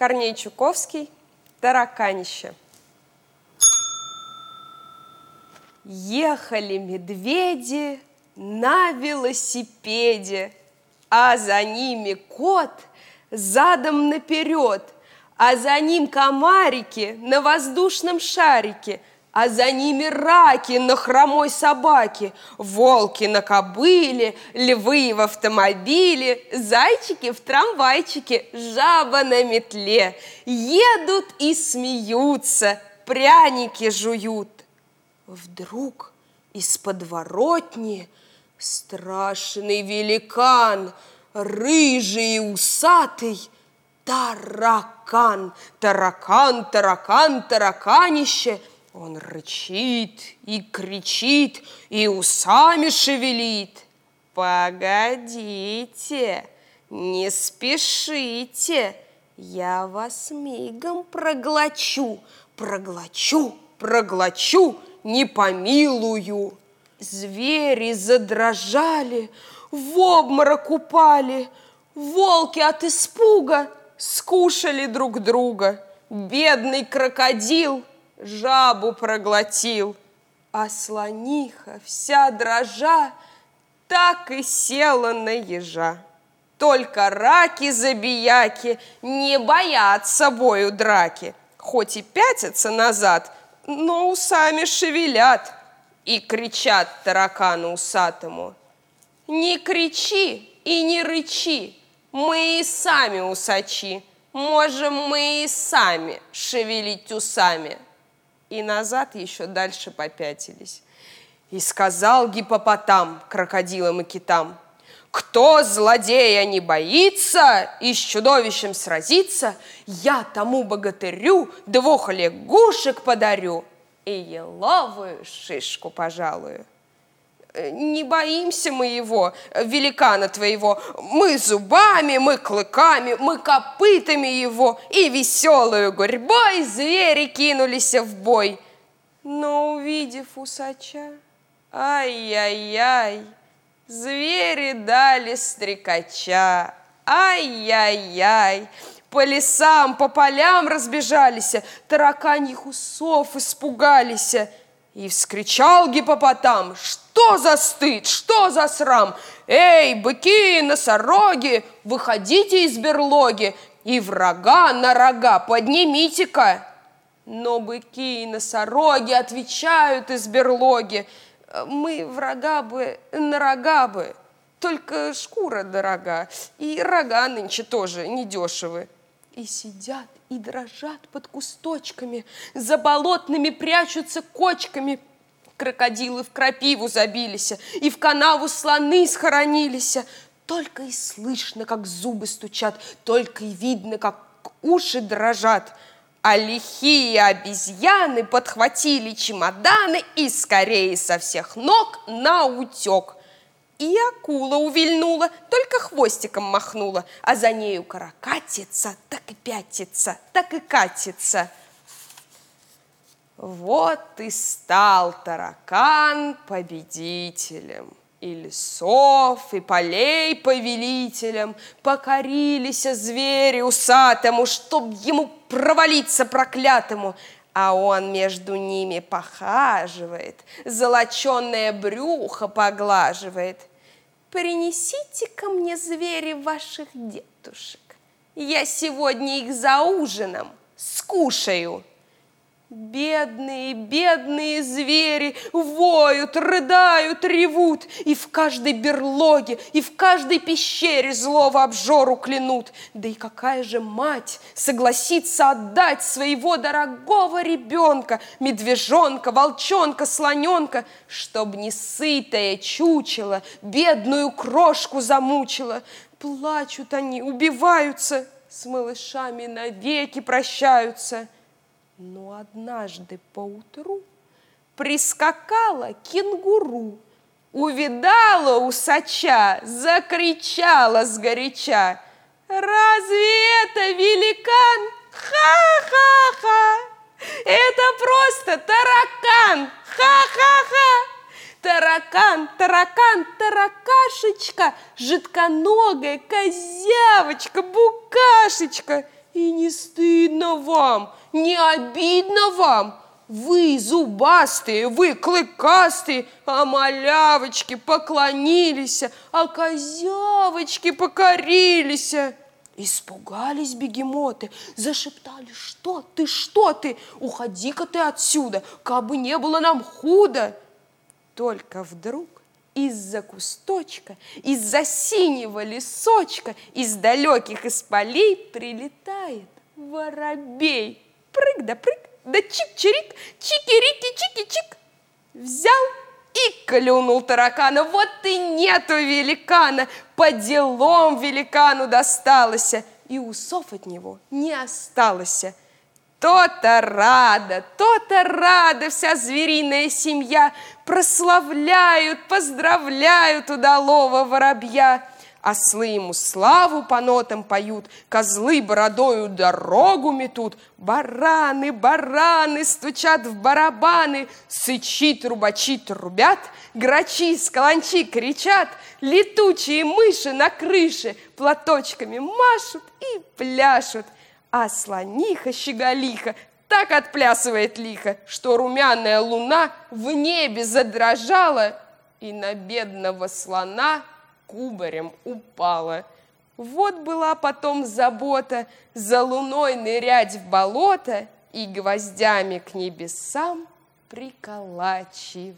Корней Чуковский «Тараканище». Ехали медведи на велосипеде, а за ними кот задом наперед, а за ним комарики на воздушном шарике – а за ними раки на хромой собаке, волки на кобыле, львы в автомобиле, зайчики в трамвайчике, жаба на метле. Едут и смеются, пряники жуют. Вдруг из подворотни страшный великан, рыжий и усатый, таракан, таракан, таракан, тараканище – он рычит и кричит, и усами шевелит. Погодите, не спешите, я вас мигом проглочу, проглочу, проглочу, не помилую. Звери задрожали, в обморок упали, волки от испуга скушали друг друга. Бедный крокодил жабу проглотил, а слониха, вся дрожа, так и села на ежа. Только раки-забияки не боятся бою драки, хоть и пятятся назад, но усами шевелят и кричат таракану усатому. Не кричи и не рычи, мы и сами усачи, можем мы и сами шевелить усами и назад еще дальше попятились. И сказал гипопотам крокодилам и китам, кто злодея не боится и с чудовищем сразится, я тому богатырю двух лягушек подарю и еловую шишку пожалую. Э, не боимся мы его, великана твоего. Мы зубами, мы клыками, мы копытами его, и веселую гурьбой звери кинулись в бой. Но увидев усача, ай-яй-яй, звери дали стрекача, ай-яй-яй, по лесам, по полям разбежались, тараканьих усов испугались. И вскричал гипопотам, что за стыд, что за срам? Эй, быки, носороги, выходите из берлоги и врага на рога поднимите-ка. Но быки и носороги отвечают из берлоги, мы врага бы на рога бы, только шкура дорога, и рога нынче тоже недешевы. И сидят и дрожат под кусточками, за болотными прячутся кочками. Крокодилы в крапиву забились, и в канаву слоны схоронились. Только и слышно, как зубы стучат, только и видно, как уши дрожат. А лихие обезьяны подхватили чемоданы и скорее со всех ног на утек. И акула увильнула, только хвостиком махнула, а за нею каракатица, так и пятится, так и катится. Вот и стал таракан победителем. И лесов, и полей повелителем Покорились звери усатому, Чтоб ему провалиться проклятому, а он между ними похаживает, Золоченное брюхо поглаживает. Принесите ко мне звери ваших дедушек. Я сегодня их за ужином скушаю. Бедные, бедные звери воют, рыдают, ревут, и в каждой берлоге, и в каждой пещере злого обжору клянут. Да и какая же мать согласится отдать своего дорогого ребенка, медвежонка, волчонка, слоненка, чтоб не сытая чучело бедную крошку замучила. Плачут они, убиваются, с малышами навеки прощаются – но однажды поутру прискакала кенгуру, увидала усача, закричала сгоряча. Разве это великан? Ха-ха-ха! Это просто таракан! Ха-ха-ха! Таракан, таракан, таракашечка, жидконогая козявочка, букашечка – И не стыдно вам, не обидно вам? Вы зубастые, вы клыкастые, а малявочки поклонились, а козявочки покорились. Испугались бегемоты, зашептали, что ты, что ты, уходи-ка ты отсюда, кабы не было нам худо. Только вдруг из-за кусточка, из-за синего лесочка, из далеких исполей прилетает воробей. Прыг да прыг, да чик-чирик, чики-рики, чики-чик. Взял и клюнул таракана. Вот и нету великана, по делам великану досталось, и усов от него не осталось. То-то рада, то-то рада вся звериная семья, прославляют, поздравляют удалого воробья. Ослы ему славу по нотам поют, Козлы бородою дорогу метут, Бараны, бараны стучат в барабаны, Сычи, трубачи трубят, Грачи, скаланчи кричат, Летучие мыши на крыше Платочками машут и пляшут, А слониха-щеголиха так отплясывает лихо, Что румяная луна в небе задрожала, И на бедного слона – кубарем упала. Вот была потом забота за луной нырять в болото и гвоздями к небесам приколачивать.